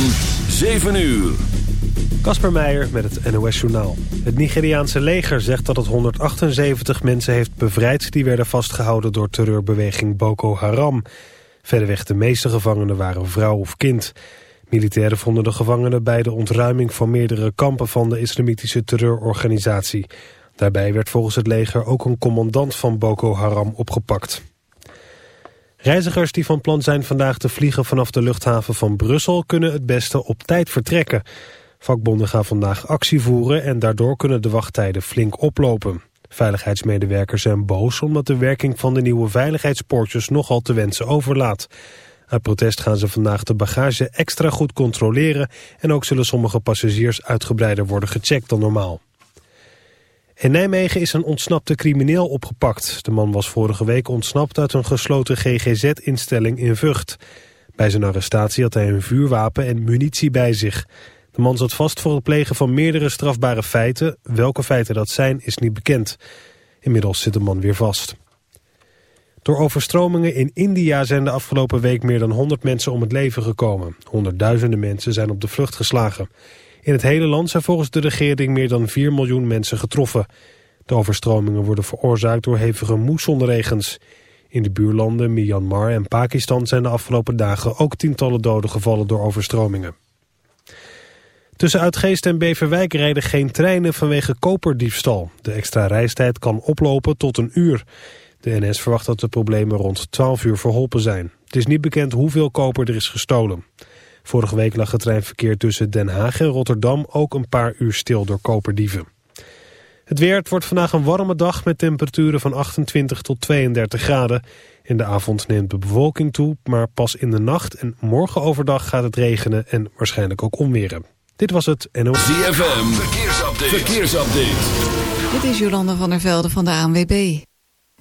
van 7 uur. Kasper Meijer met het NOS-journaal. Het Nigeriaanse leger zegt dat het 178 mensen heeft bevrijd... die werden vastgehouden door terreurbeweging Boko Haram. Verderweg de meeste gevangenen waren vrouw of kind. Militairen vonden de gevangenen bij de ontruiming van meerdere kampen... van de islamitische terreurorganisatie. Daarbij werd volgens het leger ook een commandant van Boko Haram opgepakt. Reizigers die van plan zijn vandaag te vliegen vanaf de luchthaven van Brussel... kunnen het beste op tijd vertrekken. Vakbonden gaan vandaag actie voeren en daardoor kunnen de wachttijden flink oplopen. Veiligheidsmedewerkers zijn boos omdat de werking van de nieuwe veiligheidspoortjes nogal te wensen overlaat. Uit protest gaan ze vandaag de bagage extra goed controleren en ook zullen sommige passagiers uitgebreider worden gecheckt dan normaal. In Nijmegen is een ontsnapte crimineel opgepakt. De man was vorige week ontsnapt uit een gesloten GGZ-instelling in Vught. Bij zijn arrestatie had hij een vuurwapen en munitie bij zich. De man zat vast voor het plegen van meerdere strafbare feiten. Welke feiten dat zijn is niet bekend. Inmiddels zit de man weer vast. Door overstromingen in India zijn de afgelopen week meer dan 100 mensen om het leven gekomen. Honderdduizenden mensen zijn op de vlucht geslagen. In het hele land zijn volgens de regering meer dan 4 miljoen mensen getroffen. De overstromingen worden veroorzaakt door hevige moessonregens. In de buurlanden Myanmar en Pakistan zijn de afgelopen dagen ook tientallen doden gevallen door overstromingen. Tussen Uitgeest en Beverwijk rijden geen treinen vanwege koperdiefstal. De extra reistijd kan oplopen tot een uur. De NS verwacht dat de problemen rond 12 uur verholpen zijn. Het is niet bekend hoeveel koper er is gestolen. Vorige week lag het treinverkeer tussen Den Haag en Rotterdam ook een paar uur stil door koperdieven. Het weer, het wordt vandaag een warme dag met temperaturen van 28 tot 32 graden. In de avond neemt de bewolking toe, maar pas in de nacht en morgen overdag gaat het regenen en waarschijnlijk ook onweren. Dit was het NOS. ZFM, verkeersupdate. verkeersupdate. Dit is Jolanda van der Velde van de ANWB.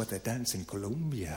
What they dance in Colombia?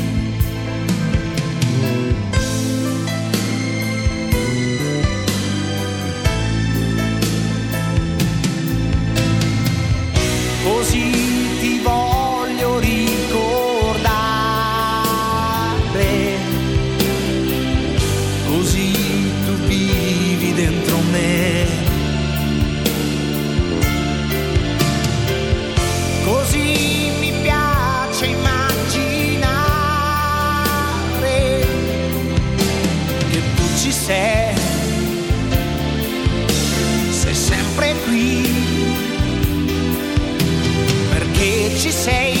say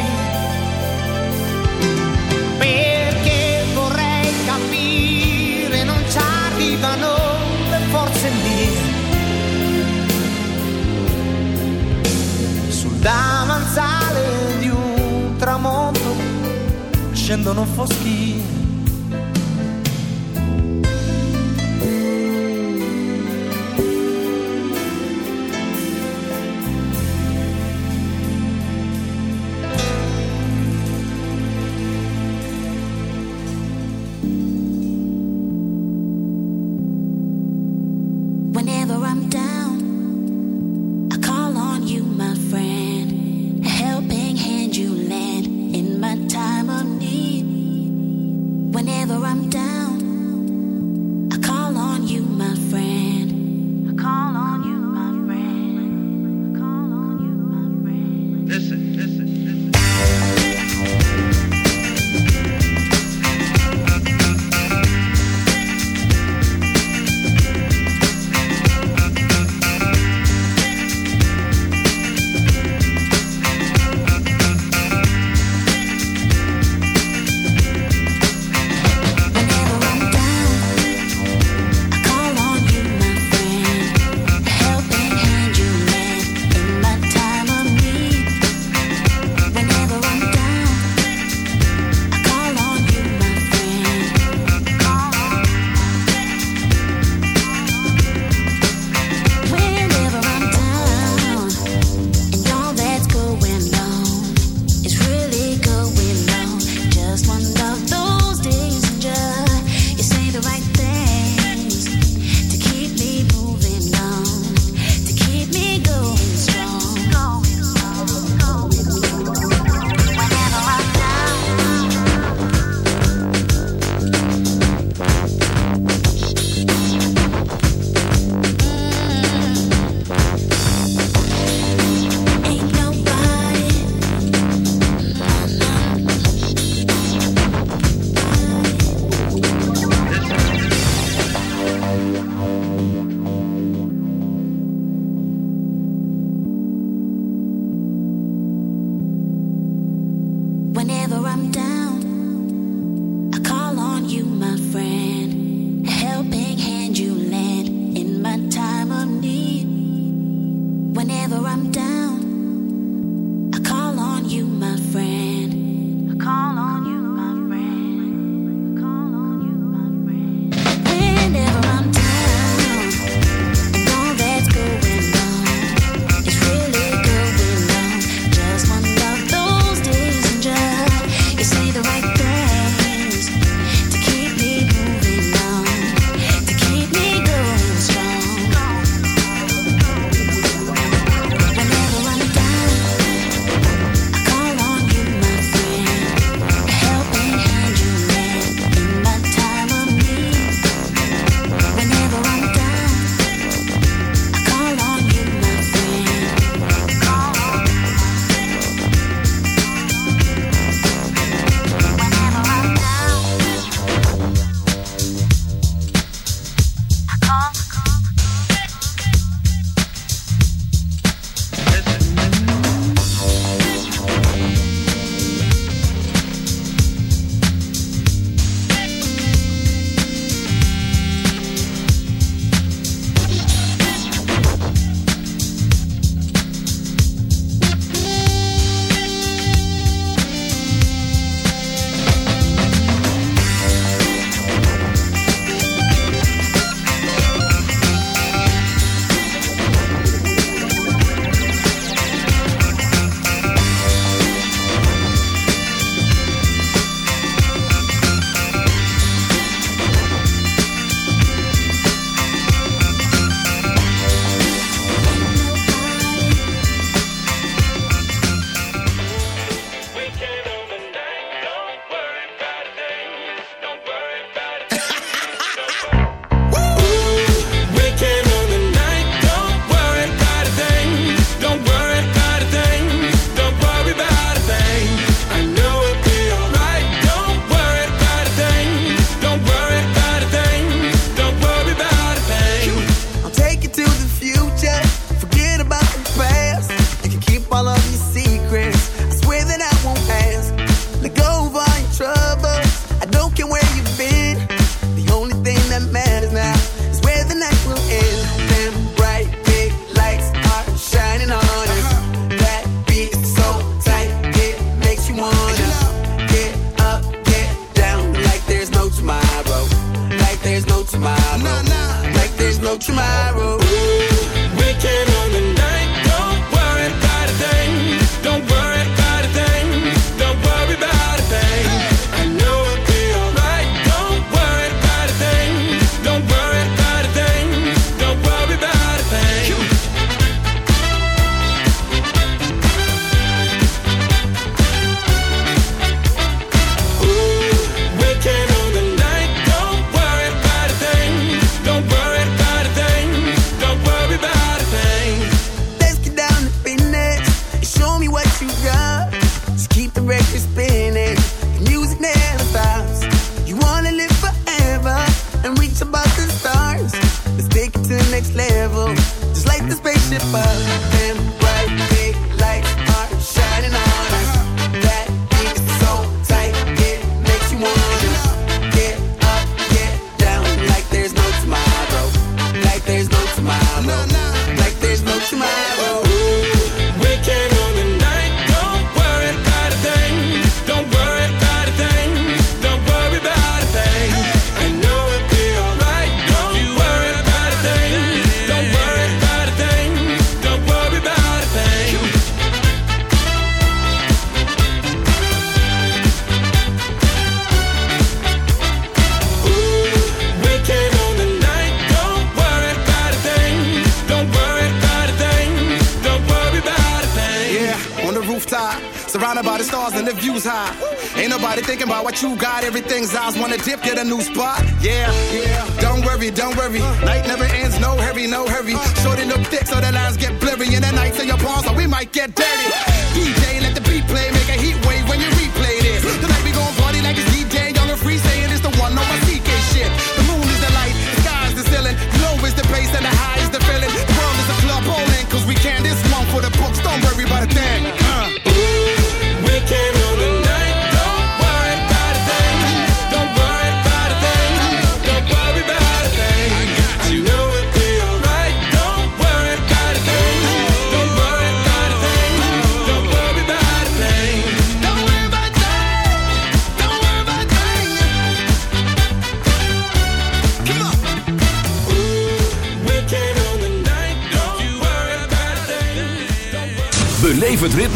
Scendono foschi.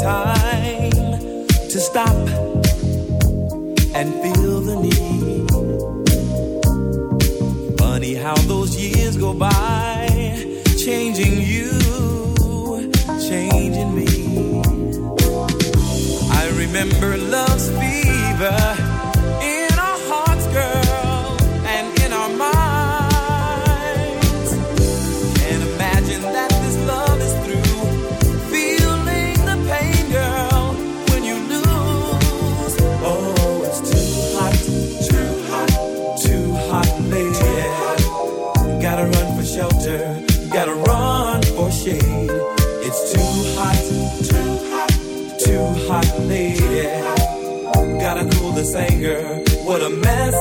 time to stop. mess.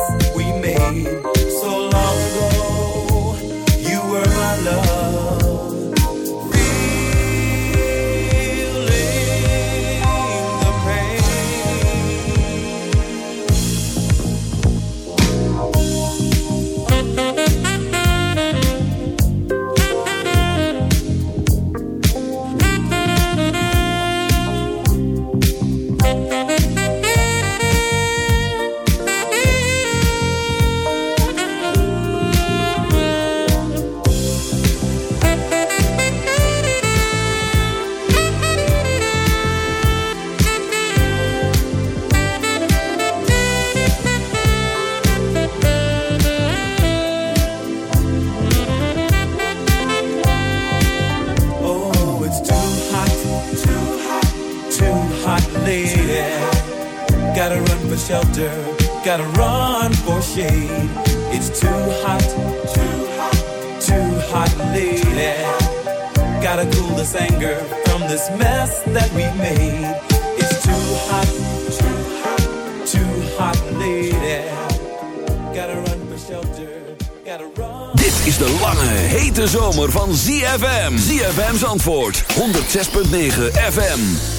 lady. Gotta run for shelter, gotta run for shade. It's too hot, too hot, too hot, lady. Gotta cool this anger from this mess that we made. It's too hot, too hot, too hot, lady. Gotta run for shelter, gotta run. Dit is de lange, hete zomer van ZFM. ZFM's antwoord 106.9 FM.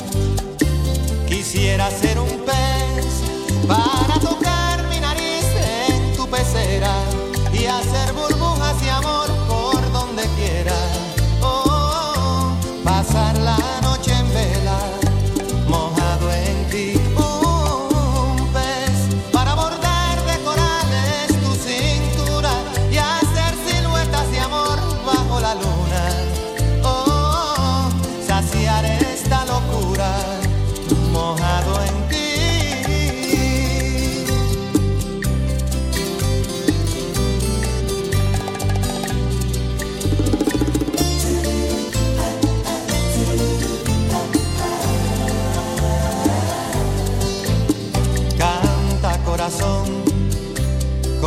Quisiera ser un pez para tocar mi nariz en tu pecera y hacer burbujas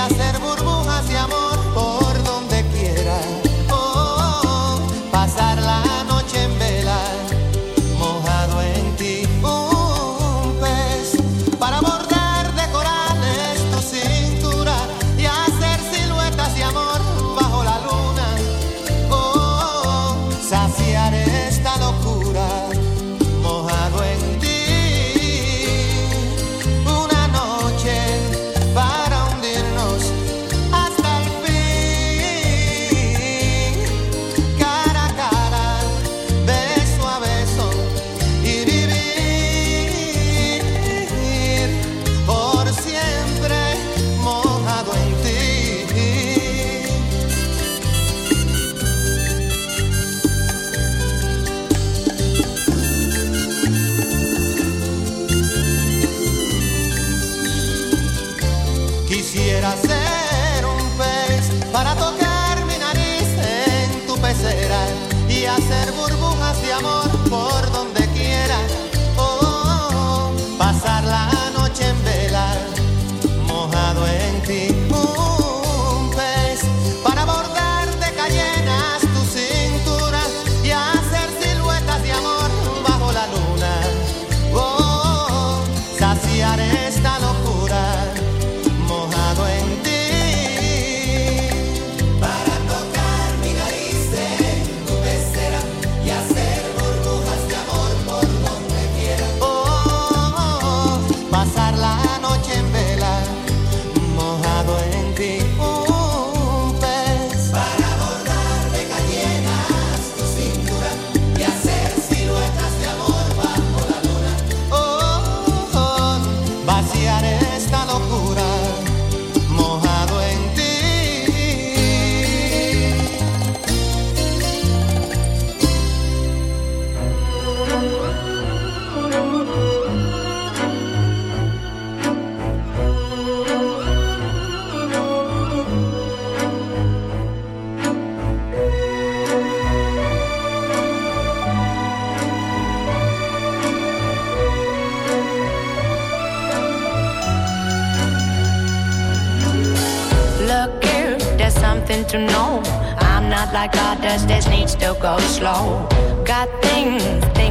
hacer burbujas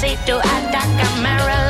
See to Atacama, Maryland.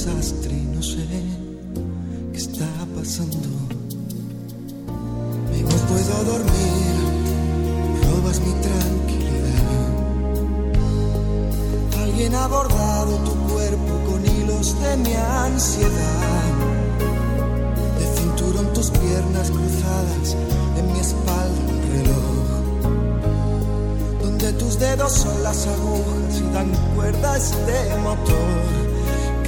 desastre y no sé qué está pasando. Y no puedo dormir, robas mi tranquilidad. Alguien ha bordado tu cuerpo con hilos de mi ansiedad. De cinturón tus piernas cruzadas, en mi espalda un reloj. Donde tus dedos son las agujas y dan cuerda a este motor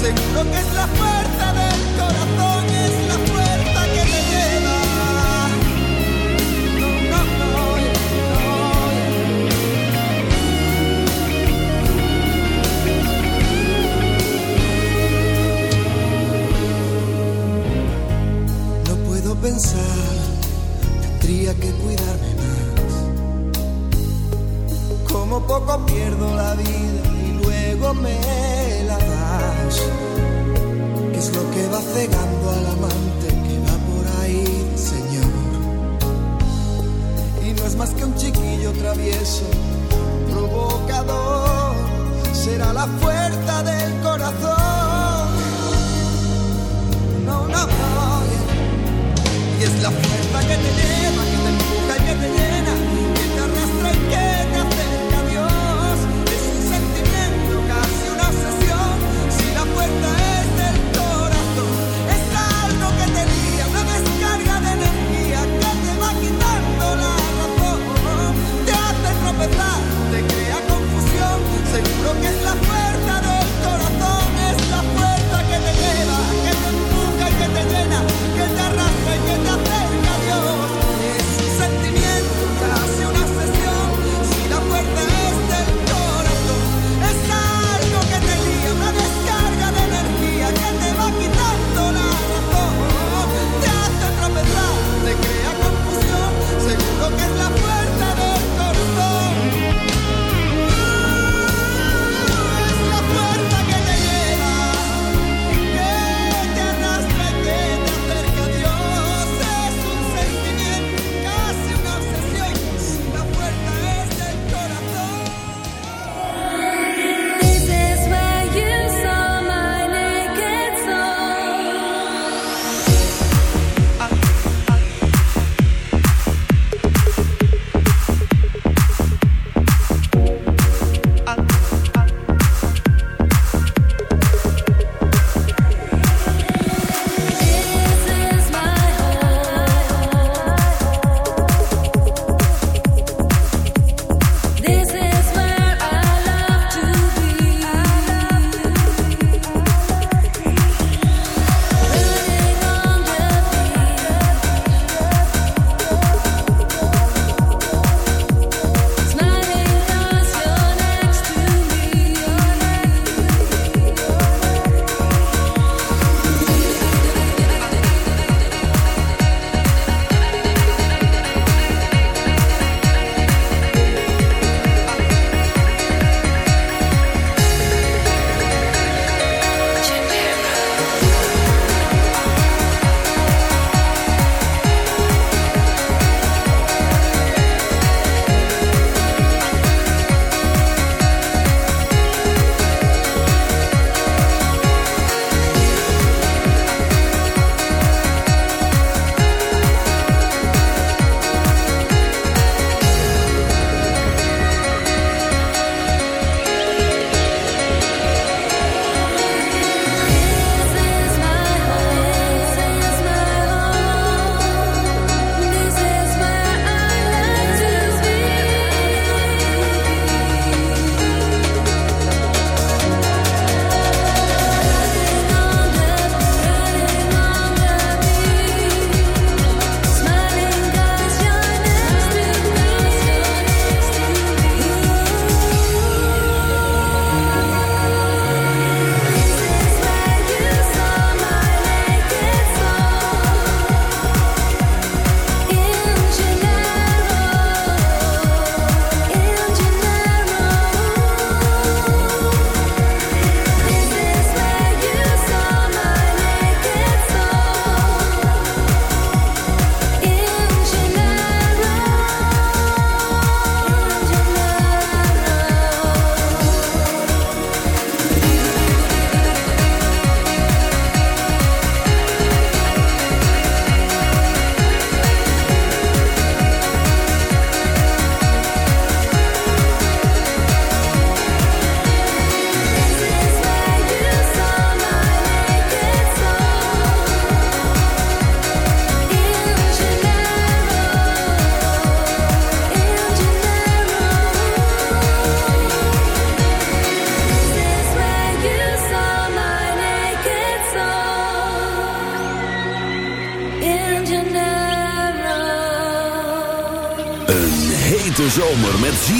seguro que es la fuerza del corazón.